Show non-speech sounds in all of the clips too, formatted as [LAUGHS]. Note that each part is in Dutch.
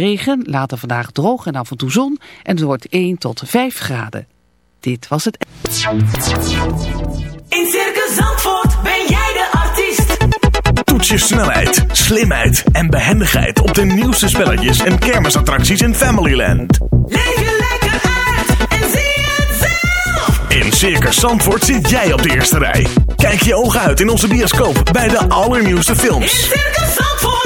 Regen, later vandaag droog en af en toe zon en het wordt 1 tot 5 graden. Dit was het. In Circus Zandvoort ben jij de artiest. Toets je snelheid, slimheid en behendigheid op de nieuwste spelletjes en kermisattracties in Familyland. Leef je lekker uit en zie het zelf. In Circus Zandvoort zit jij op de eerste rij. Kijk je ogen uit in onze bioscoop bij de allernieuwste In films. Circus Zandvoort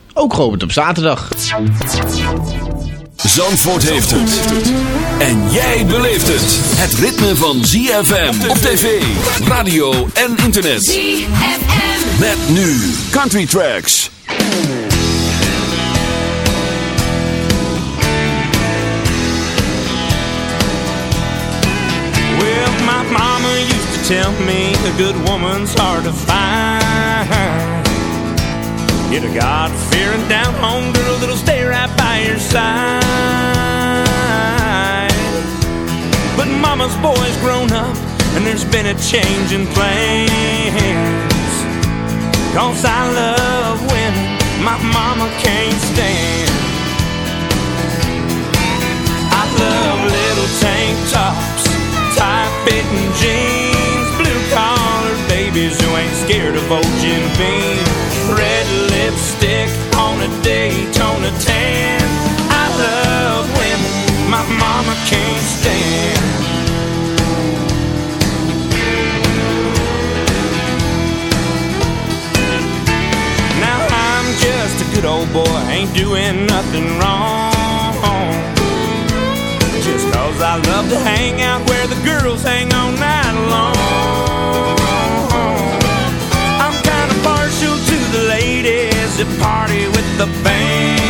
ook geopend op zaterdag. Zandvoort heeft het. En jij beleeft het. Het ritme van ZFM op tv, radio en internet. ZFM. Met nu Country Tracks. Well, my mama used to tell me a good woman's hard to find. Get a God-fearing, down-home girl that'll stay right by your side. But mama's boy's grown up, and there's been a change in plans. Cause I love women my mama can't stand. I love little tank tops, tight-fitting jeans, blue-collar babies who ain't scared of old Jim Beam, a Daytona tan. I love women my mama can't stand. Now I'm just a good old boy, ain't doing nothing wrong. Just cause I love to hang out where the girls hang all night long. I'm kinda partial to the ladies that party with the band.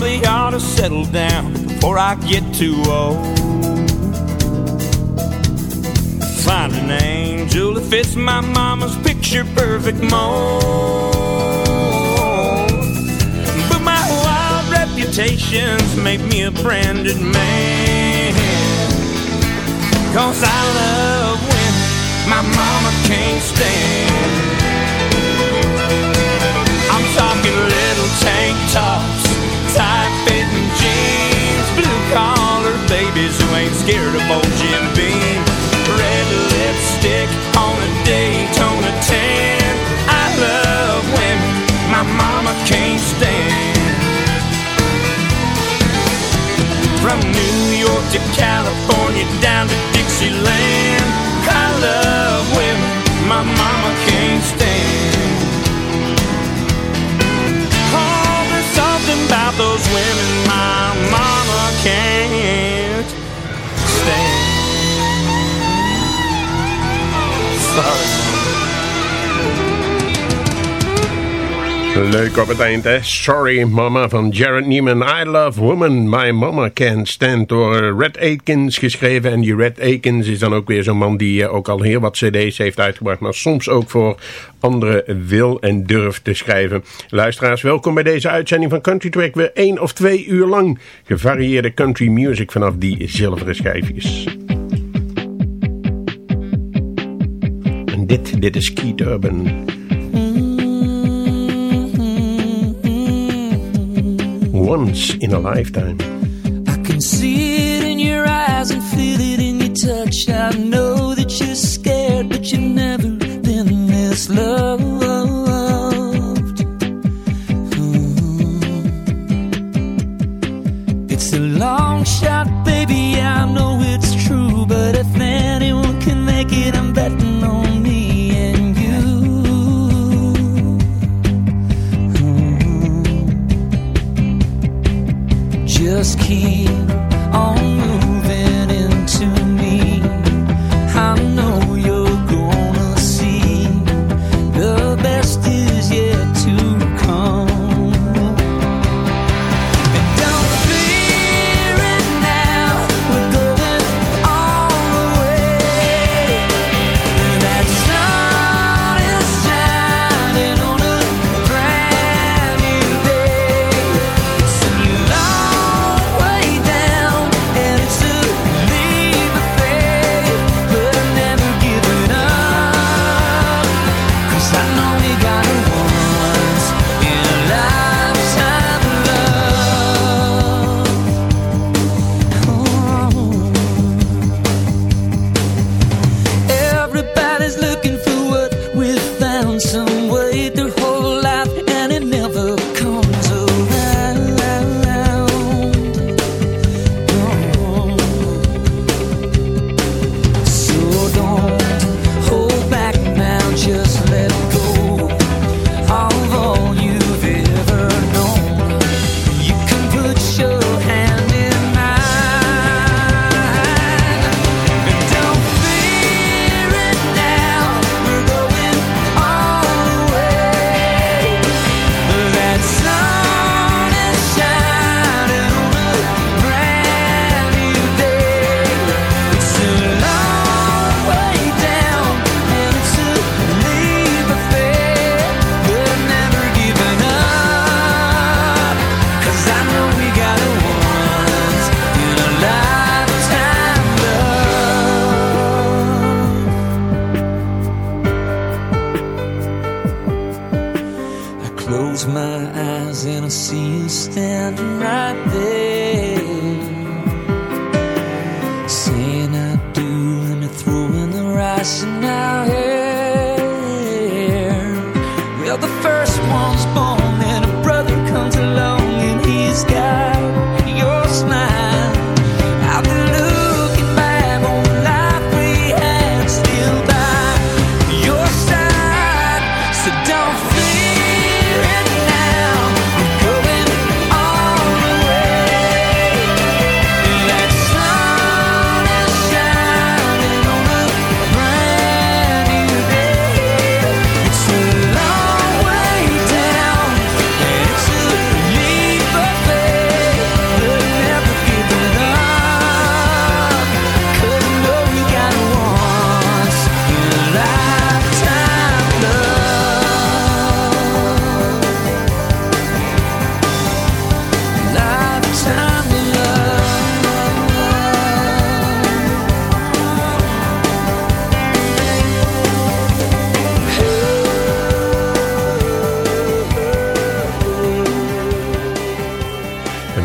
Probably ought to settle down before I get too old. Find an angel that fits my mama's picture perfect mold. But my wild reputation's made me a branded man. Cause I love women my mama can't stand. Who ain't scared of old Jim Beam, red lipstick on a Daytona tan. I love women my mama can't stand. From New York to California down to Dixieland, I love women my mama can't stand. Oh, there's something those women Leuk op het eind, hè? Sorry Mama van Jared Neiman. I Love Woman, My Mama Can't Stand. Door Red Aikens geschreven. En die Red Aikens is dan ook weer zo'n man die eh, ook al heel wat cd's heeft uitgebracht. Maar soms ook voor anderen wil en durft te schrijven. Luisteraars, welkom bij deze uitzending van Country Track. Weer één of twee uur lang gevarieerde country music vanaf die zilveren schijfjes. Dit, dit is Keith Urban. Once in a lifetime. I can see it in your eyes and feel it in your touch. I know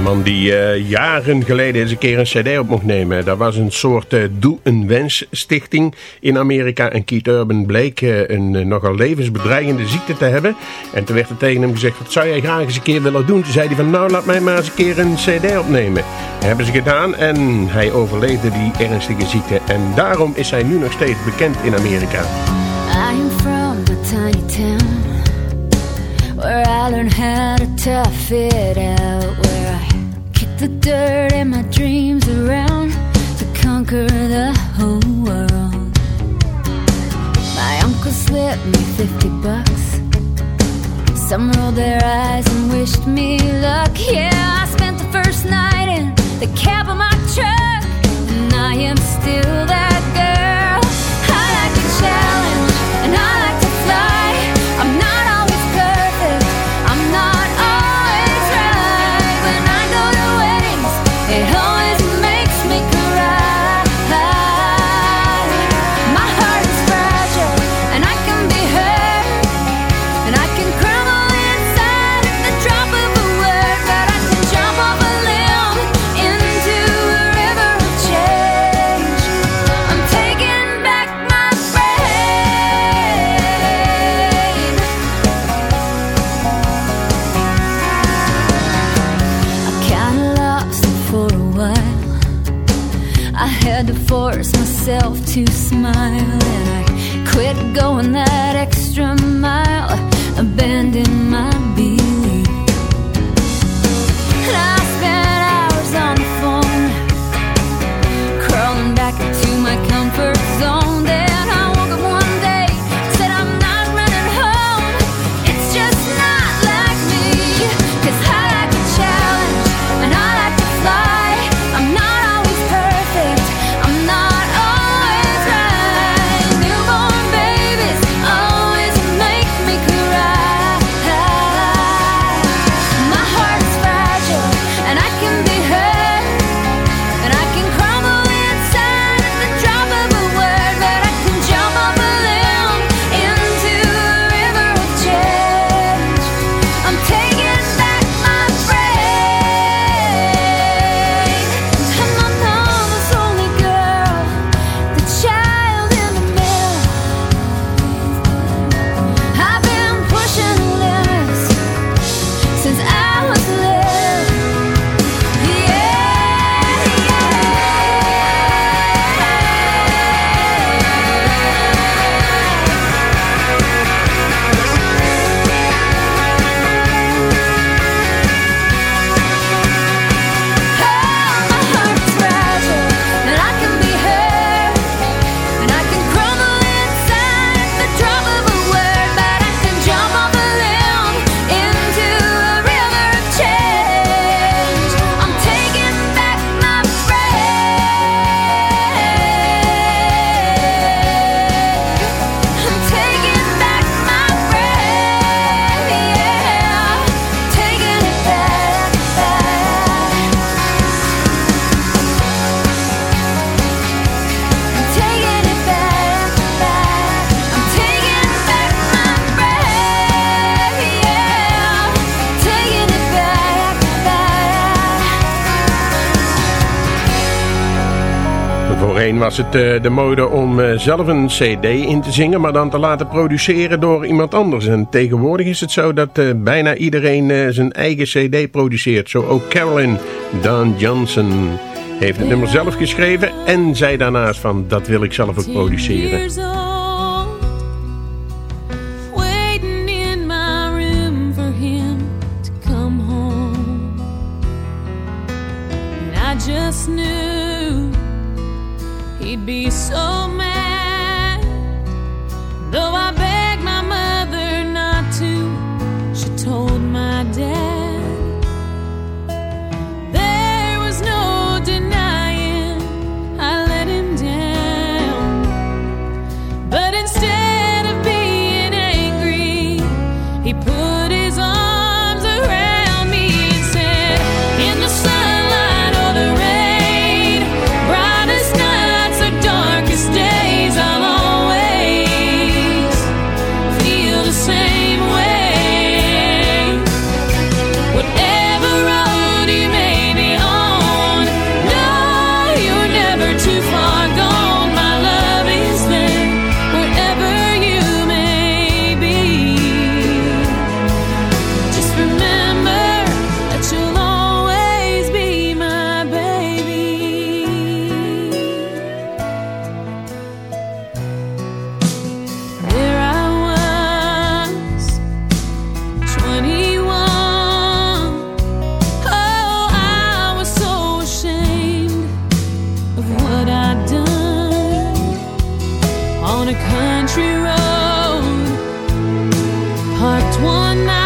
man die eh, jaren geleden eens een keer een cd op mocht nemen. Dat was een soort eh, Doe een Wens stichting in Amerika. En Keith Urban bleek eh, een nogal levensbedreigende ziekte te hebben. En toen werd er tegen hem gezegd, wat zou jij graag eens een keer willen doen? Toen zei hij van, nou laat mij maar eens een keer een cd opnemen. Dat hebben ze gedaan en hij overleefde die ernstige ziekte. En daarom is hij nu nog steeds bekend in Amerika. I from a tiny town where I learned how to tough it out. the dirt and my dreams around to conquer the whole world. My uncle slipped me 50 bucks. Some rolled their eyes and wished me luck. Yeah, I spent the first night in the cab of my truck, and I am still there. Voorheen was het eh, de mode om eh, zelf een cd in te zingen, maar dan te laten produceren door iemand anders. En tegenwoordig is het zo dat eh, bijna iedereen zijn eigen cd produceert. Zo ook Carolyn Dan Johnson heeft het nummer zelf geschreven en zei daarnaast van dat wil ik zelf ook produceren. just be so on a country road, parked one night.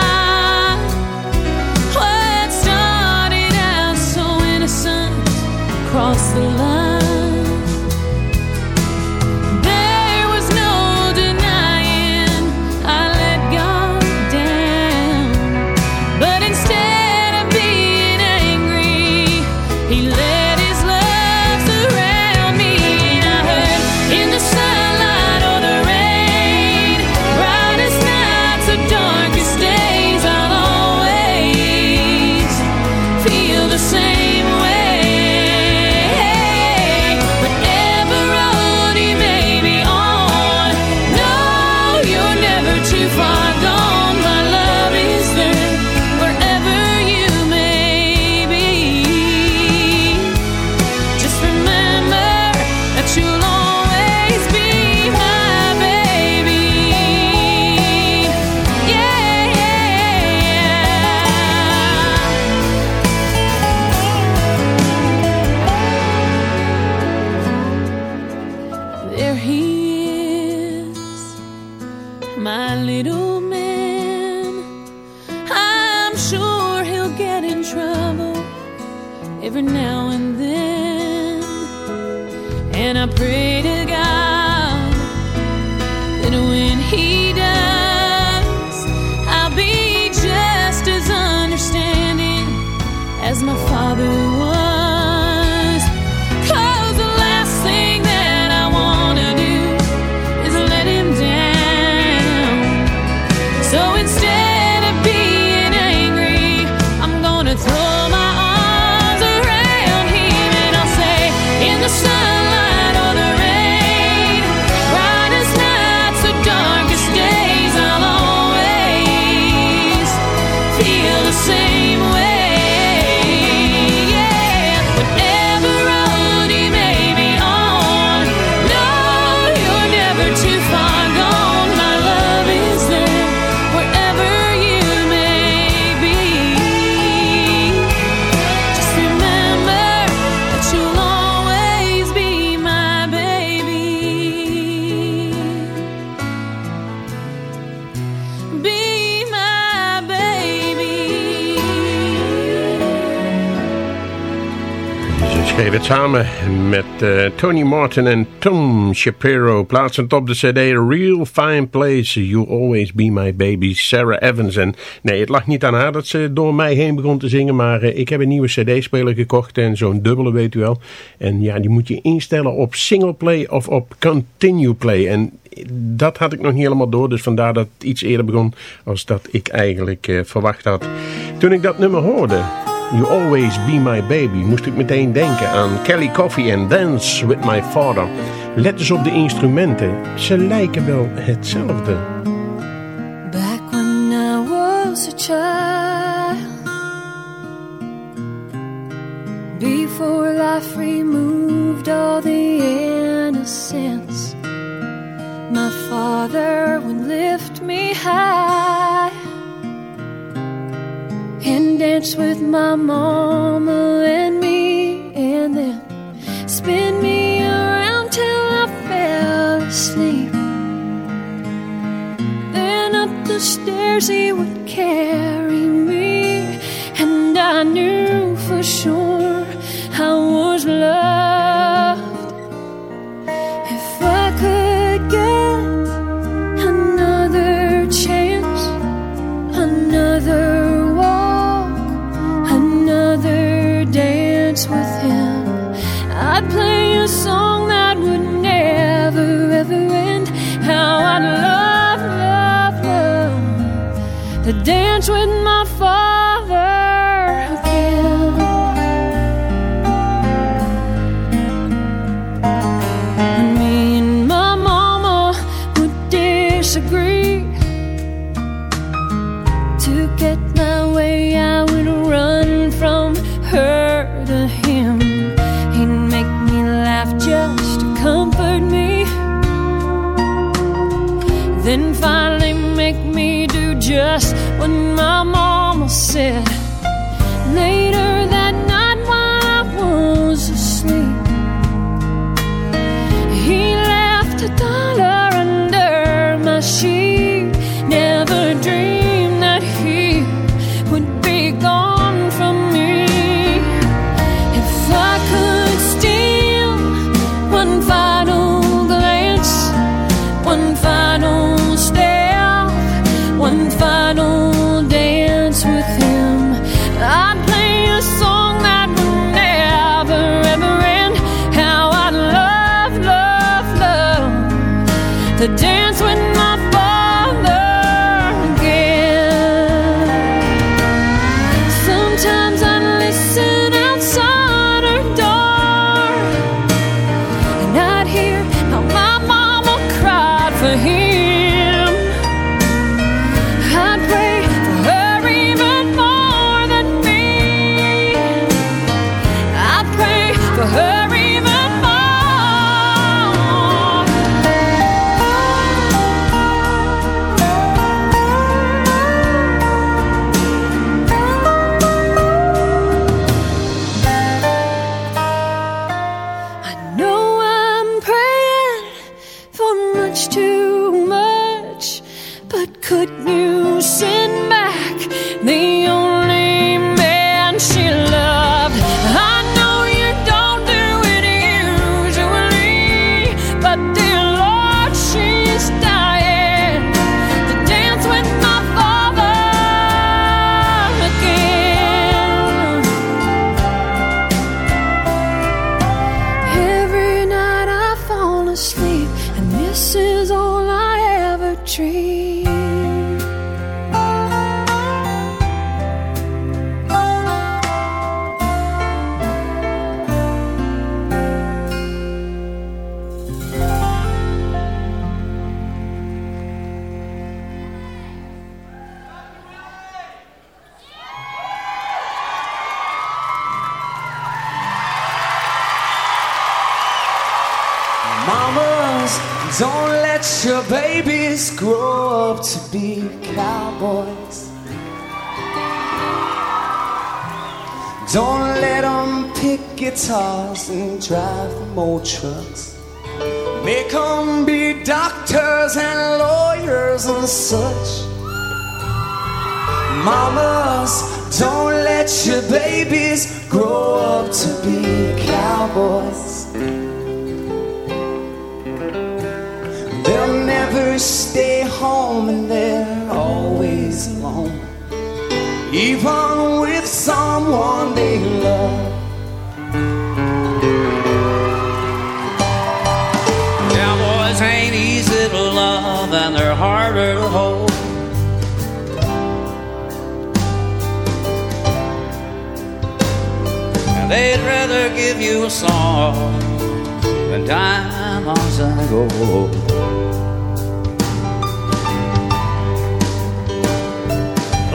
Samen met eh, Tony Martin en Tom Shapiro. Plaatsend op de cd Real Fine Place, You Always Be My Baby, Sarah Evans. En nee, het lag niet aan haar dat ze door mij heen begon te zingen. Maar eh, ik heb een nieuwe cd-speler gekocht en zo'n dubbele weet u wel. En ja, die moet je instellen op single play of op continue play. En dat had ik nog niet helemaal door. Dus vandaar dat het iets eerder begon als dat ik eigenlijk eh, verwacht had. Toen ik dat nummer hoorde... You Always Be My Baby moest ik meteen denken aan Kelly Coffee en Dance With My Father. Let eens op de instrumenten, ze lijken wel hetzelfde. Back when I was a child, before life removed all the innocence, my father would lift me high and dance with my mama and me, and then spin me around till I fell asleep. Then up the stairs he would carry me, and I knew for sure Make them be doctors and lawyers and such. Mamas, don't let your babies grow up to be cowboys. They'll never stay home and they're always alone. Even with someone they love. Give you a song than diamonds and go.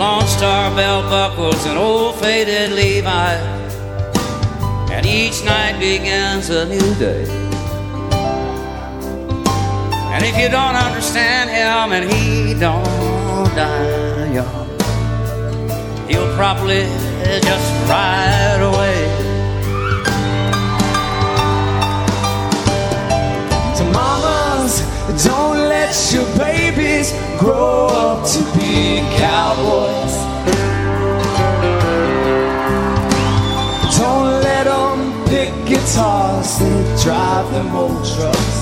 Lone Star belt buckles and old faded Levi. And each night begins a new day. And if you don't understand him and he don't die young, he'll probably just ride away. Don't let your babies grow up to be cowboys. Don't let them pick guitars and drive them old trucks.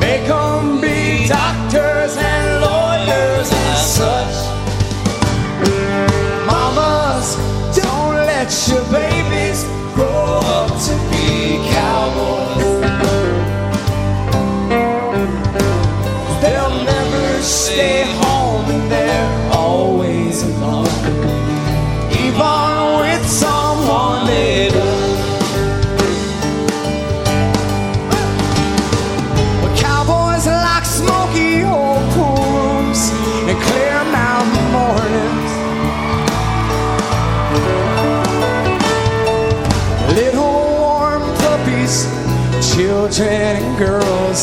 Make them be doctors and lawyers and such. Mamas, don't let your babies grow up to be cowboys.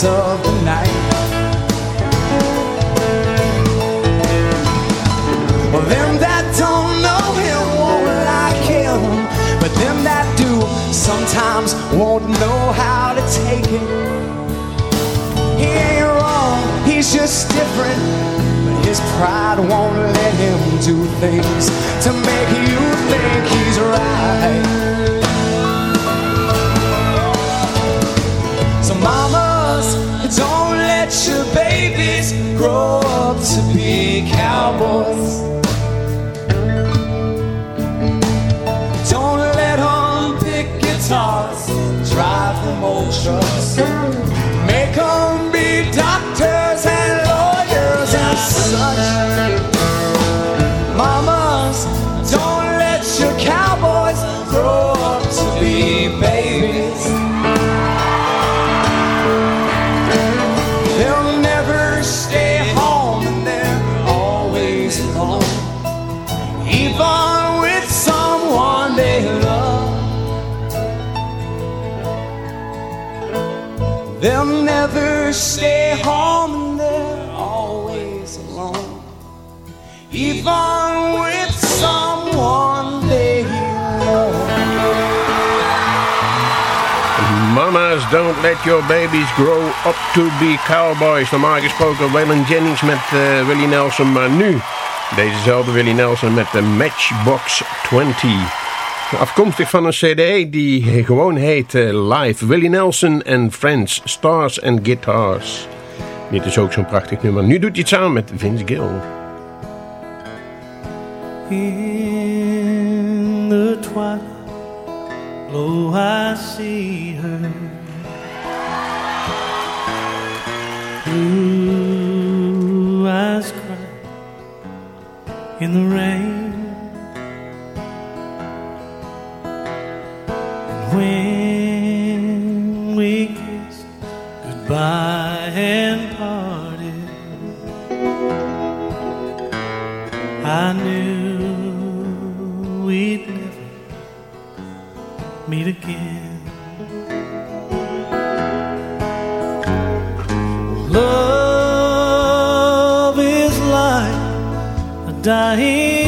Girls of the night. Well, them that don't know him won't like him, but them that do sometimes won't know how to take it. He ain't wrong, he's just different, but his pride won't let him do things to make you think he's right. Mamas, don't let your babies grow up to be cowboys. Don't let them pick guitars, drive them old trucks. Make them stay home and they're always alone. Even with someone they love. Mamas don't let your babies grow up to be cowboys. Normaal gesproken Waylon Jennings met eh, Willie Nelson, maar nu dezezelfde Willie Nelson met de Matchbox 20. Afkomstig van een cd die gewoon heet eh, Live. Willie Nelson and Friends, Stars and Guitars. Dit is ook zo'n prachtig nummer. Nu doet hij het samen met Vince Gill. In the twilight, lo, I see her. Blue in the rain. When we kissed goodbye and parted, I knew we'd never meet again. Love is like a dying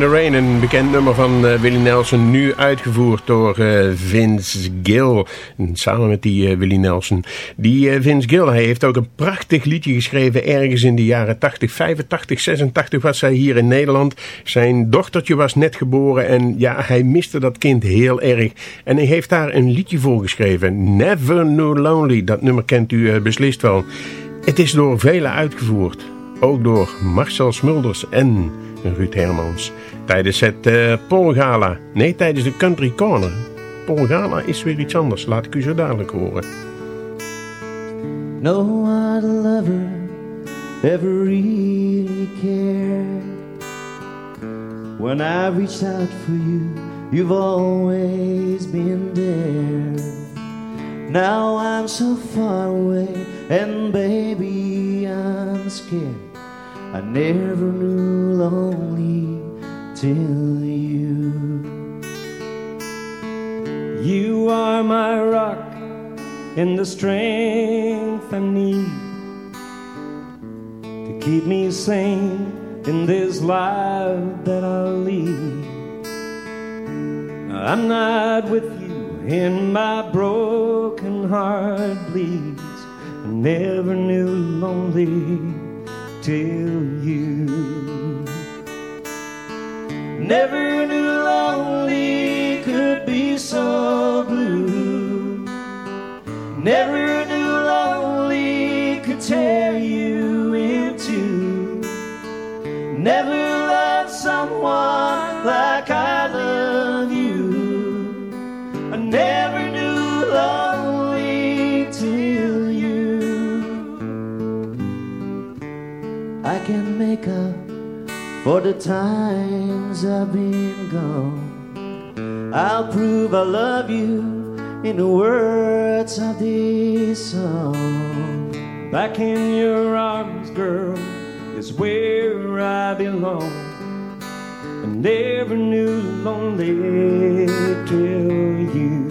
the Rain, een bekend nummer van eh, Willie Nelson, nu uitgevoerd door eh, Vince Gill. En samen met die eh, Willie Nelson. Die Vince Gill, hij heeft ook een prachtig liedje geschreven ergens in de jaren 80, 85, 86 was hij hier in Nederland. Zijn dochtertje was net geboren en ja, hij miste dat kind heel erg. En hij heeft daar een liedje voor geschreven, Never Knew Lonely. Dat nummer kent u beslist wel. Het is door velen uitgevoerd. Ook door Marcel Smulders en Ruud Hermans. Tijdens het eh Polgala. Nee, tijdens de Country Corner. Polgala is weer iets anders. Laat ik u zo dadelijk horen. No other lover ever really cared. When I reached out for you, you've always been there. Now I'm so far away, and baby, I'm scared. I never knew lonely till you. You are my rock and the strength I need. To keep me sane in this life that I lead. I'm not with you, and my broken heart bleeds. I never knew lonely till you. Never knew lonely could be so blue. Never knew lonely could tear you in two. Never loved someone like I I can make up for the times I've been gone. I'll prove I love you in the words of this song. Back in your arms, girl, is where I belong. I never knew lonely till you.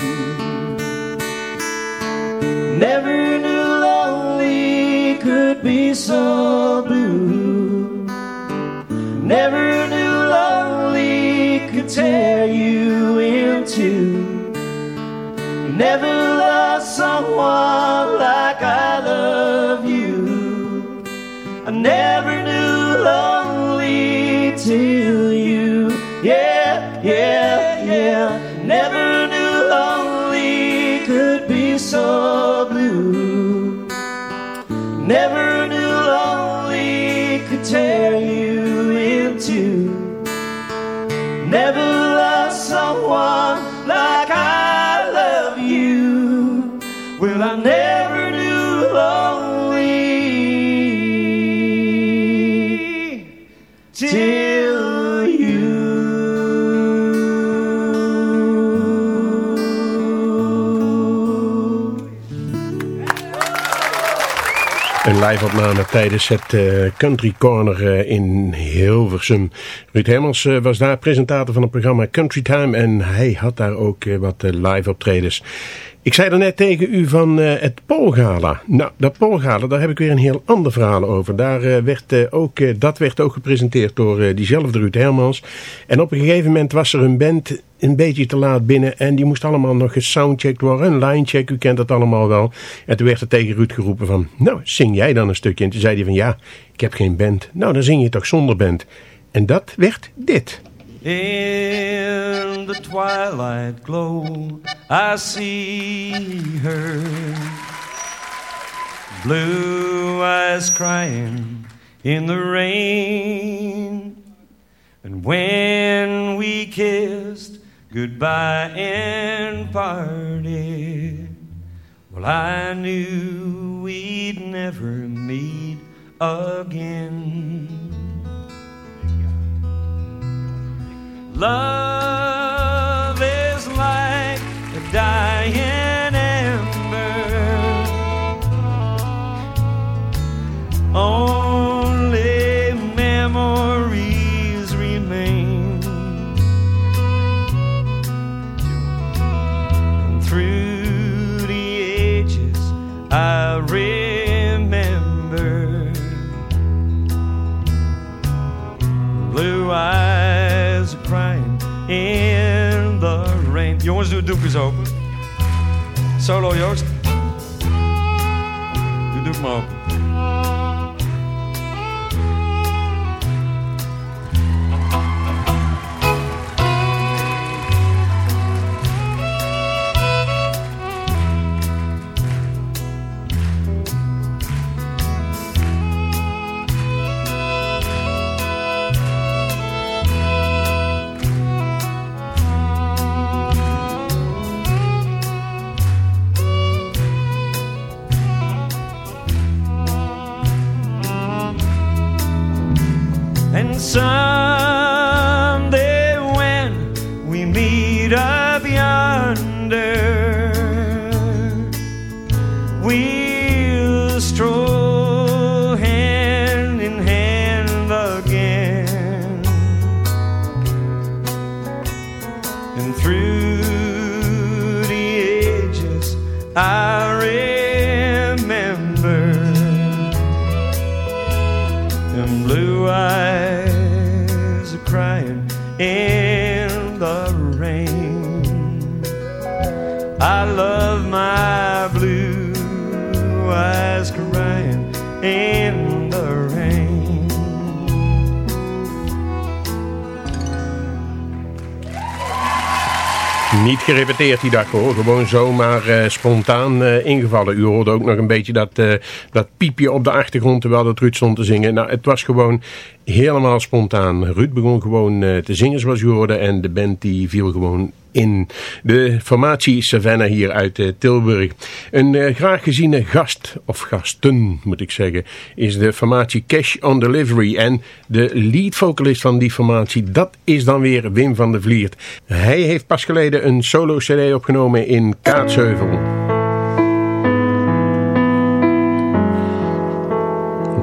Never knew lonely could be so. Never knew lonely could tear you in two. Never Een live-opname tijdens het eh, Country Corner eh, in Hilversum. Ruud Hermans eh, was daar presentator van het programma Country Time en hij had daar ook wat eh, live-optredens. Ik zei er net tegen u van eh, het Polgala. Nou, dat Polgala, daar heb ik weer een heel ander verhaal over. Daar eh, werd, eh, ook, dat werd ook gepresenteerd door diezelfde Ruud Hermans. En op een gegeven moment was er een band een beetje te laat binnen. En die moest allemaal nog gesoundcheckt worden. Een linecheck, u kent dat allemaal wel. En toen werd er tegen Ruud geroepen van... Nou, zing jij dan een stukje? En toen zei hij van... Ja, ik heb geen band. Nou, dan zing je toch zonder band. En dat werd dit. In the twilight glow, I see her. Blue eyes crying in the rain. And when we kissed goodbye and parted, well, I knew we'd never meet again. Love doek eens open. Solo Joost. Doe het doek maar open. Rain. I love my blue eyes crying Niet gerepeteerd die dag hoor, gewoon zomaar eh, spontaan eh, ingevallen. U hoorde ook nog een beetje dat, eh, dat piepje op de achtergrond terwijl dat Ruud stond te zingen. Nou, het was gewoon helemaal spontaan. Ruud begon gewoon te zingen zoals u hoorde en de band die viel gewoon in. De formatie Savannah hier uit eh, Tilburg. Een eh, graag geziene gast, of gasten moet ik zeggen, is de formatie Cash on Delivery. En de lead vocalist van die formatie, dat is dan weer Wim van der Vliert. Hij heeft pas geleden een solo cd opgenomen in Kaatsheuvel.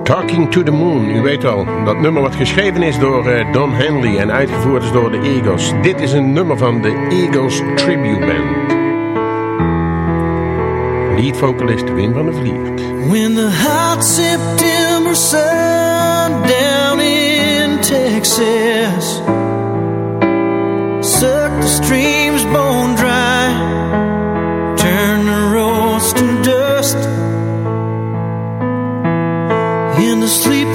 Talking to the Moon, u weet wel, dat nummer wat geschreven is door eh, Don Henley en uitgevoerd is door de Eagles. Dit is een nummer van de Eagles Tribute Band. Lead vocalist Wim van der Vliert. When the hot September sun down in Texas sucked the streams bone dry, turned the roads to dust. In the sleepy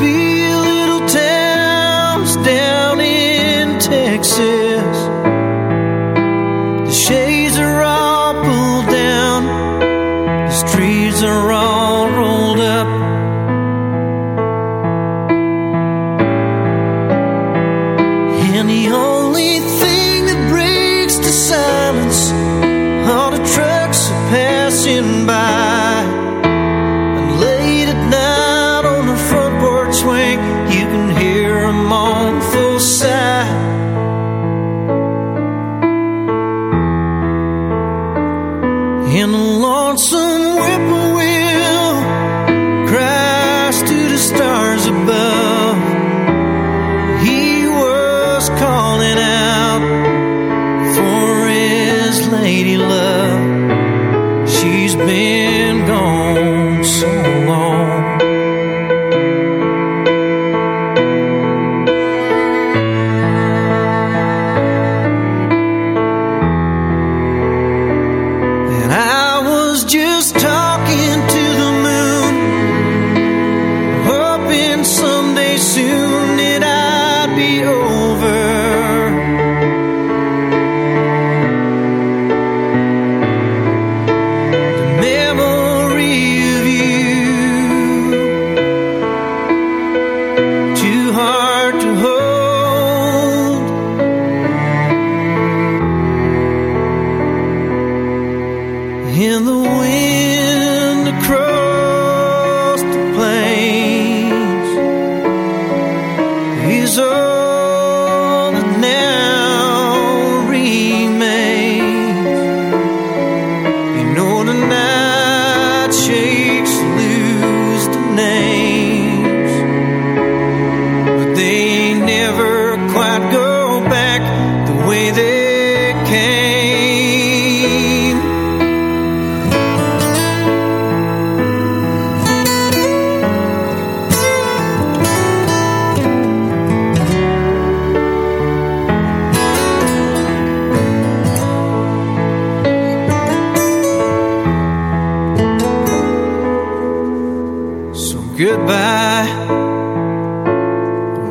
goodbye,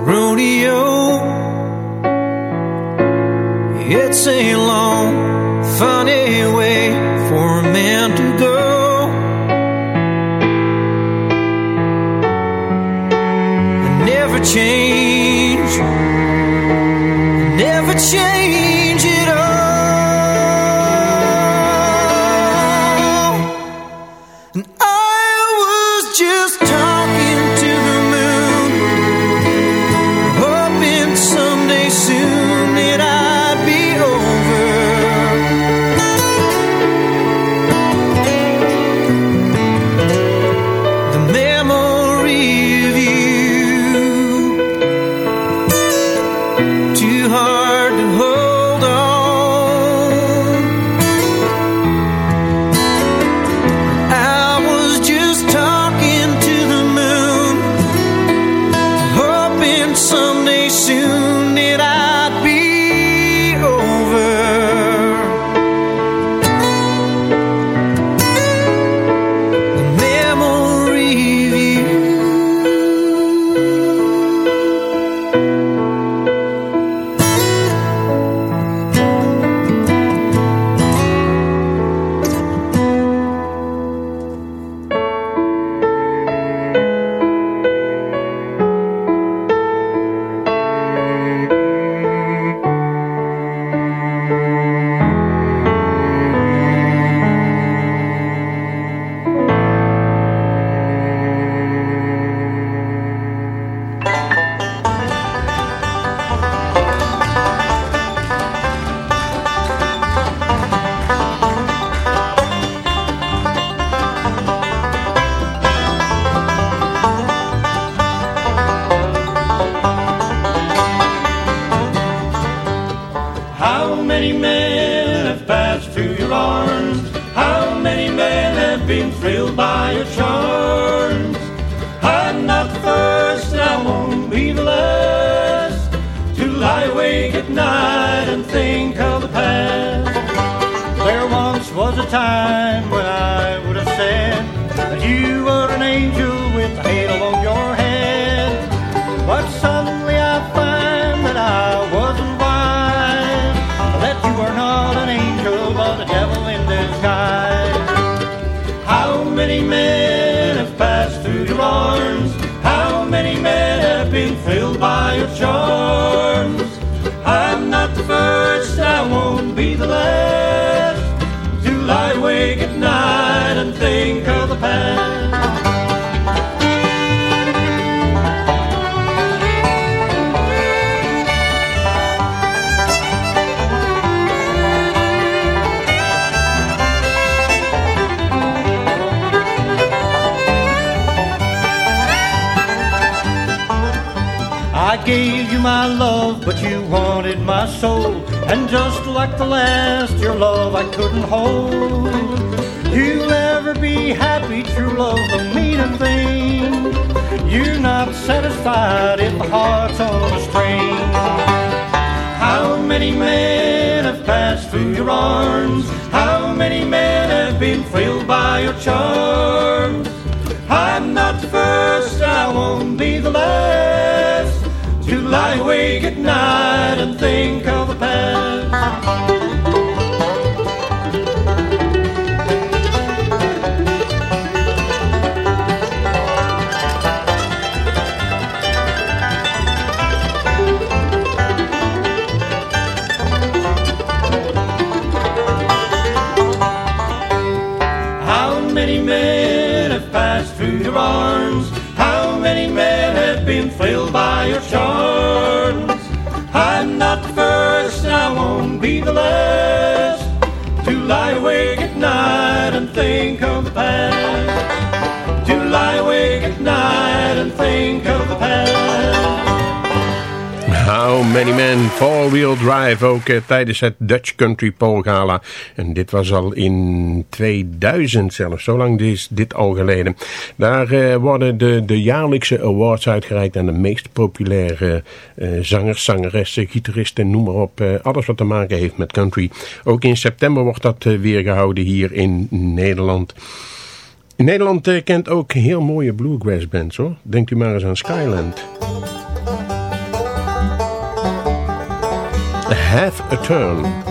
rodeo. It's a long, funny way for a man to go. Wanted my soul. And just like the last, your love I couldn't hold. You'll never be happy, true love, the meaning thing. You're not satisfied if the heart's on a string. How many men have passed through your arms? How many men have been thrilled by your charms? Lie awake at night and think of the past. Many Men, four-wheel drive, ook eh, tijdens het Dutch Country Pole Gala. En dit was al in 2000 zelfs, zo lang is dit al geleden. Daar eh, worden de, de jaarlijkse awards uitgereikt aan de meest populaire eh, zangers, zangeressen, gitaristen, noem maar op. eh, alles wat te maken heeft met country. Ook in september wordt dat weer gehouden hier in Nederland. Nederland kent ook heel mooie bluegrass bands hoor. Denkt u maar eens aan Skyland. Have a Turn.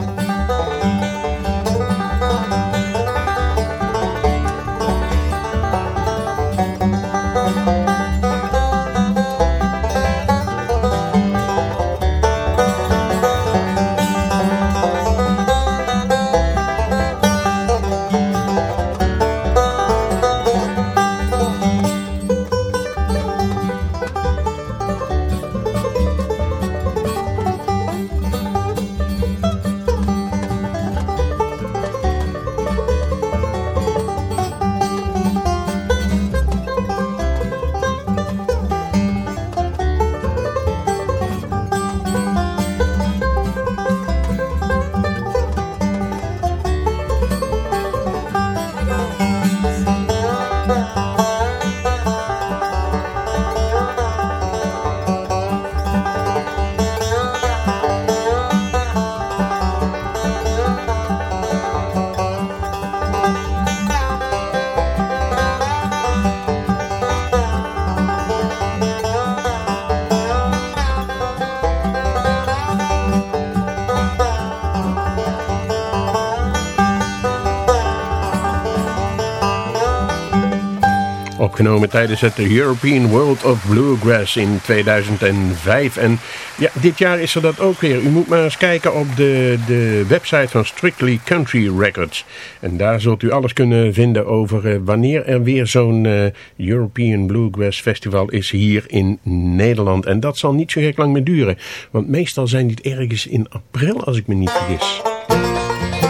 Opgenomen tijdens het European World of Bluegrass in 2005. En ja, dit jaar is er dat ook weer. U moet maar eens kijken op de, de website van Strictly Country Records. En daar zult u alles kunnen vinden over eh, wanneer er weer zo'n eh, European Bluegrass Festival is hier in Nederland. En dat zal niet zo gek lang meer duren. Want meestal zijn dit ergens in april, als ik me niet vergis.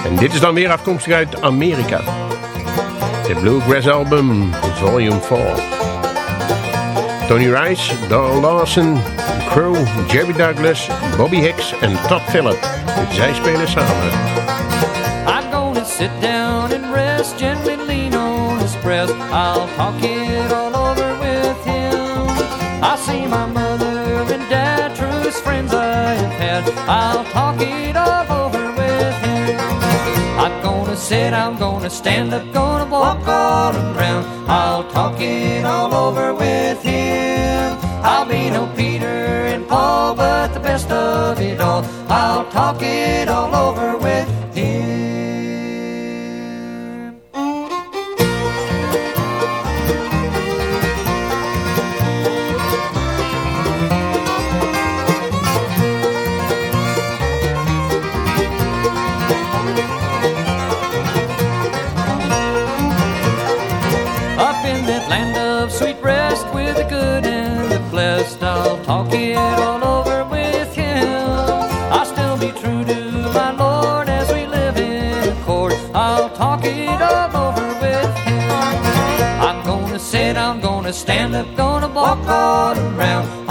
En dit is dan weer afkomstig uit Amerika. The Bluegrass Album, Volume 4. Tony Rice, Doyle Lawson, Crow, Jerry Douglas, Bobby Hicks en Todd Phillip. Zij spelen samen. I'm gonna sit down and rest, gently lean on his breast. I'll talk it all over with him. I see my mother and dad, truest friends I have had. I'll sit, I'm gonna stand up, gonna walk all around. I'll talk it all over with him. I'll be no Peter and Paul, but the best of it all. I'll talk it all over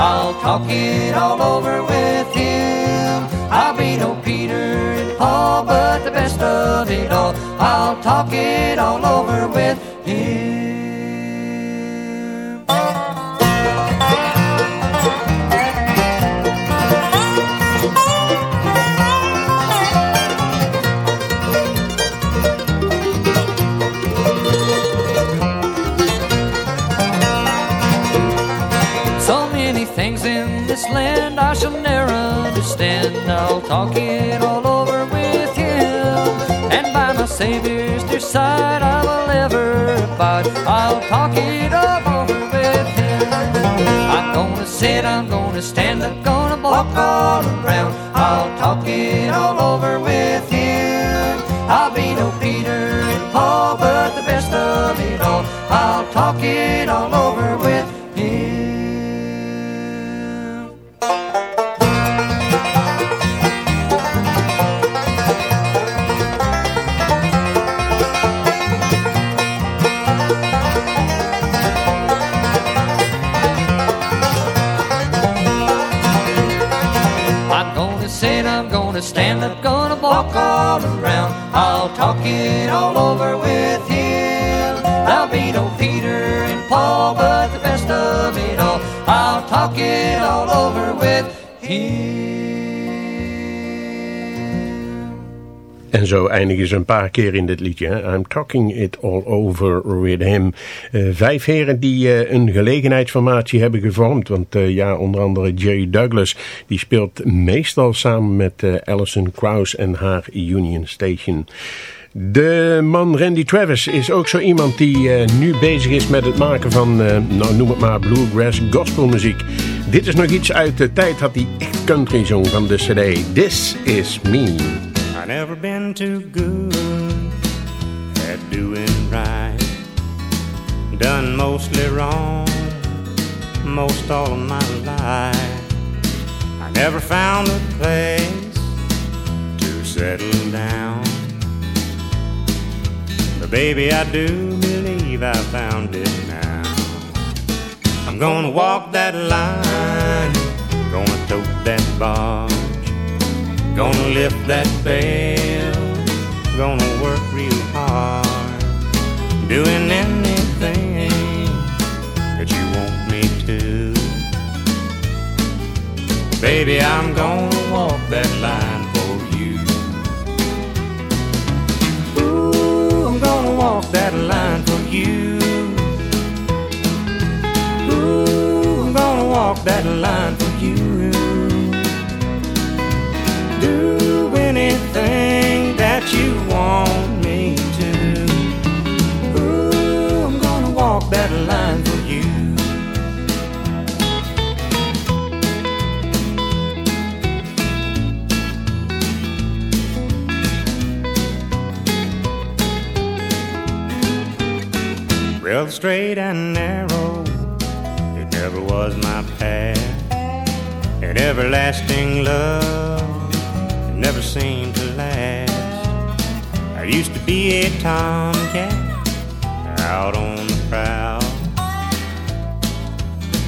I'll talk it all over with him. I'll be no Peter and Paul, but the best of it all. I'll talk it all over with I'll talk it all over with him. And by my Savior's dear side I will ever abide. I'll talk it all over with him. I'm gonna sit, I'm gonna stand up, gonna walk all around. I'll talk it all over with him. I'll be no Peter and Paul, but the best of it all. I'll talk it all over talk it all over with him. There'll be no Peter and Paul, but the best of it all. I'll talk it all over with him. En zo eindigen ze een paar keer in dit liedje. I'm talking it all over with him. Eh, vijf heren die eh, een gelegenheidsformatie hebben gevormd. Want eh, ja, onder andere Jerry Douglas. Die speelt meestal samen met Alison Krauss en haar Union Station. De man Randy Travis is ook zo iemand die eh, nu bezig is met het maken van, eh, nou noem het maar, bluegrass gospelmuziek. Dit is nog iets uit de tijd dat hij echt country zong van de cd. This is me. I never been too good at doing right. Done mostly wrong most all of my life. I never found a place to settle down. But baby, I do believe I found it now. I'm gonna walk that line, gonna tote that barge. Gonna lift that bell, gonna work real hard, doing anything that you want me to. Baby, I'm gonna walk that line that line for you do anything that you want me to. Ooh, I'm gonna walk that line for you. Real straight and narrow, was my path. And everlasting love never seemed to last. I used to be a tomcat out on the prowl.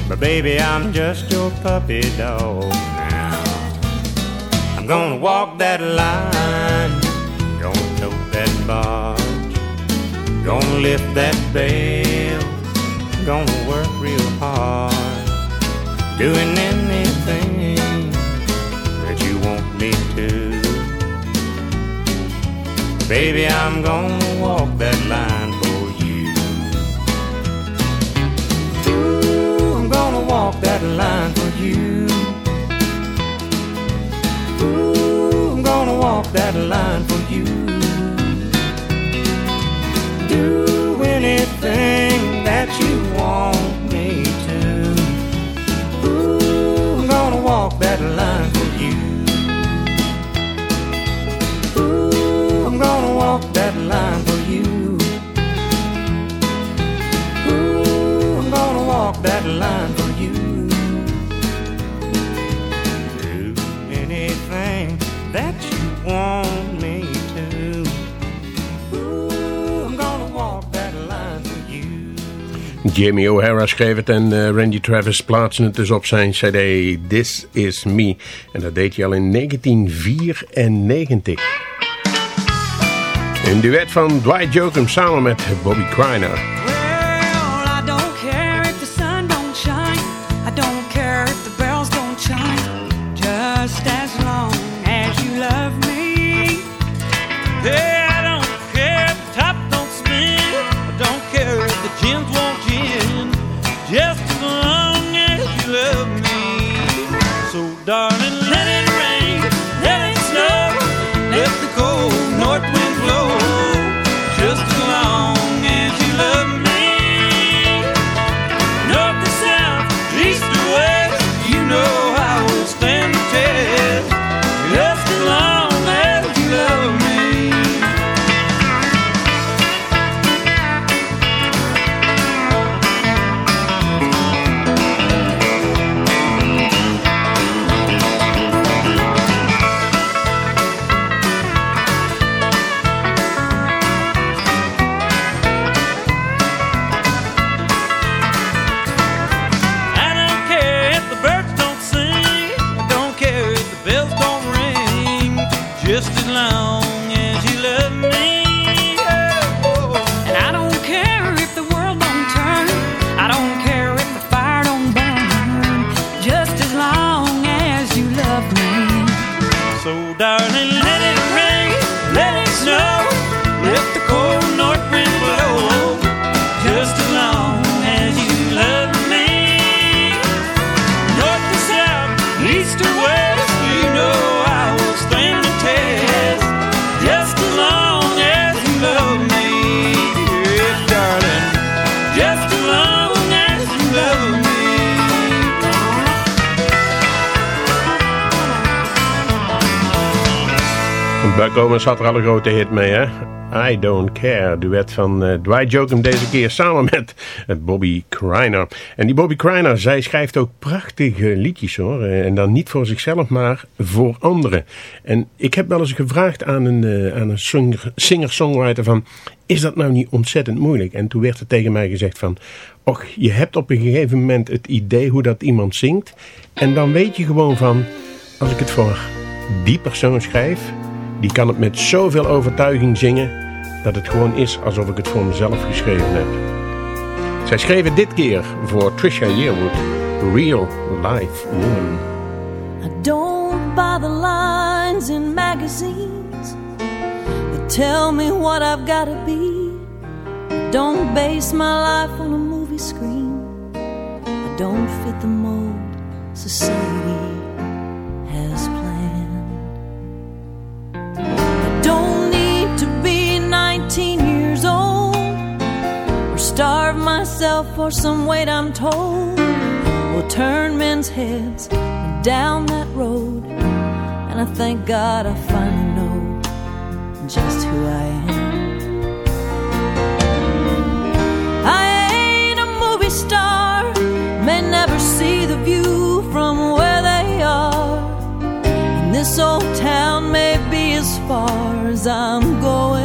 But baby, I'm just your puppy dog now. I'm gonna walk that line, gonna tote that barge, gonna lift that bell, gonna work real hard, doing anything that you want me to. Baby, I'm gonna walk that line for you. Ooh, I'm gonna walk that line for you. Ooh, I'm gonna walk that line for you. Do anything that you want that line for you. Ooh, I'm gonna walk that line for you. Ooh, I'm gonna walk that line for you. Jamie O'Hara schreef het en eh, Randy Travis plaatste het dus op zijn cd This Is Me. En dat deed hij al in 1994. Een duet van Dwight Jokum samen met Bobby Criner. Owens had er al een grote hit mee, hè? I Don't Care, duet van eh, Dwight Jokum deze keer [LAUGHS] samen met eh, Bobby Criner. En die Bobby Criner, zij schrijft ook prachtige liedjes hoor. Eh, En dan niet voor zichzelf, maar voor anderen. En ik heb wel eens gevraagd aan een, aan een singer- singer-songwriter van... Is dat nou niet ontzettend moeilijk? En toen werd er tegen mij gezegd van... Och, je hebt op een gegeven moment het idee hoe dat iemand zingt. En dan weet je gewoon van... Als ik het voor die persoon schrijf... Die kan het met zoveel overtuiging zingen dat het gewoon is alsof ik het voor mezelf geschreven heb. Zij schreven dit keer voor Trisha Yearwood, Real Life Woman. I don't buy the lines in magazines that tell me what I've got to be. Don't base my life on a movie screen. I don't fit the mold society starve myself for some weight I'm told will turn men's heads down that road. And I thank God I finally know just who I am. bars I'm going.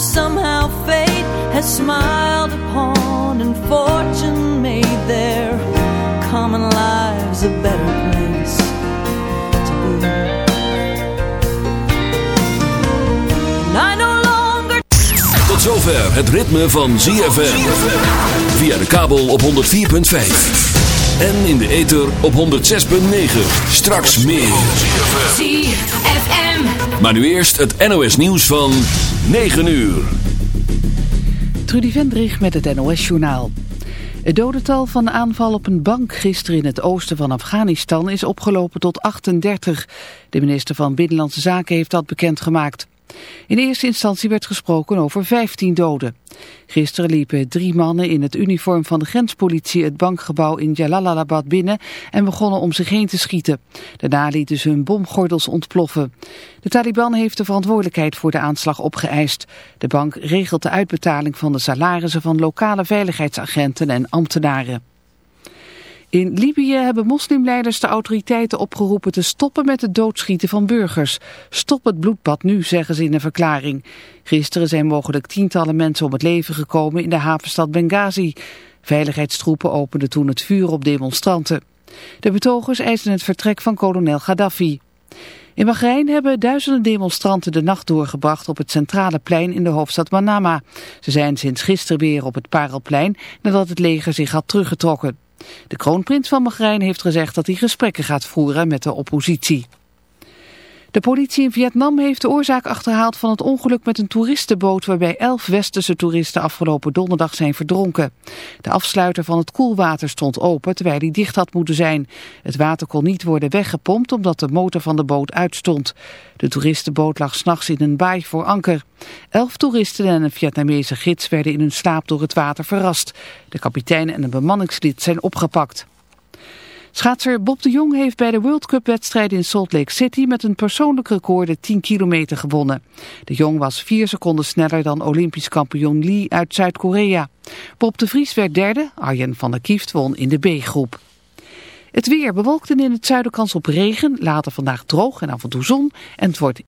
Somehow fate has smiled upon and fortune made their common lives a better place I no longer Tot zover het ritme van ZFM. Via de kabel op 104.5. En in de ether op 106.9. Straks meer. ZFM. Maar nu eerst het NOS nieuws van 9 uur. Trudy Vendrich met het NOS-journaal. Het dodental van de aanval op een bank gisteren in het oosten van Afghanistan is opgelopen tot 38. De minister van Binnenlandse Zaken heeft dat bekendgemaakt. In eerste instantie werd gesproken over 15 doden. Gisteren liepen drie mannen in het uniform van de grenspolitie het bankgebouw in Jalalabad binnen en begonnen om zich heen te schieten. Daarna lieten ze hun bomgordels ontploffen. De Taliban heeft de verantwoordelijkheid voor de aanslag opgeëist. De bank regelt de uitbetaling van de salarissen van lokale veiligheidsagenten en ambtenaren. In Libië hebben moslimleiders de autoriteiten opgeroepen te stoppen met het doodschieten van burgers. Stop het bloedbad nu, zeggen ze in een verklaring. Gisteren zijn mogelijk tientallen mensen om het leven gekomen in de havenstad Benghazi. Veiligheidstroepen openden toen het vuur op demonstranten. De betogers eisen het vertrek van kolonel Gaddafi. In Bahrein hebben duizenden demonstranten de nacht doorgebracht op het centrale plein in de hoofdstad Manama. Ze zijn sinds gisteren weer op het Parelplein nadat het leger zich had teruggetrokken. De kroonprins van Bahrein heeft gezegd dat hij gesprekken gaat voeren met de oppositie. De politie in Vietnam heeft de oorzaak achterhaald van het ongeluk met een toeristenboot waarbij elf westerse toeristen afgelopen donderdag zijn verdronken. De afsluiter van het koelwater stond open terwijl hij dicht had moeten zijn. Het water kon niet worden weggepompt omdat de motor van de boot uitstond. De toeristenboot lag s'nachts in een baai voor anker. Elf toeristen en een Vietnamese gids werden in hun slaap door het water verrast. De kapitein en een bemanningslid zijn opgepakt. Schaatser Bob de Jong heeft bij de World Cup wedstrijd in Salt Lake City met een persoonlijk record de 10 kilometer gewonnen. De Jong was 4 seconden sneller dan Olympisch kampioen Lee uit Zuid-Korea. Bob de Vries werd derde, Arjen van der Kieft won in de B-groep. Het weer bewolkt en in het zuiden kans op regen, later vandaag droog en af en toe zon en het wordt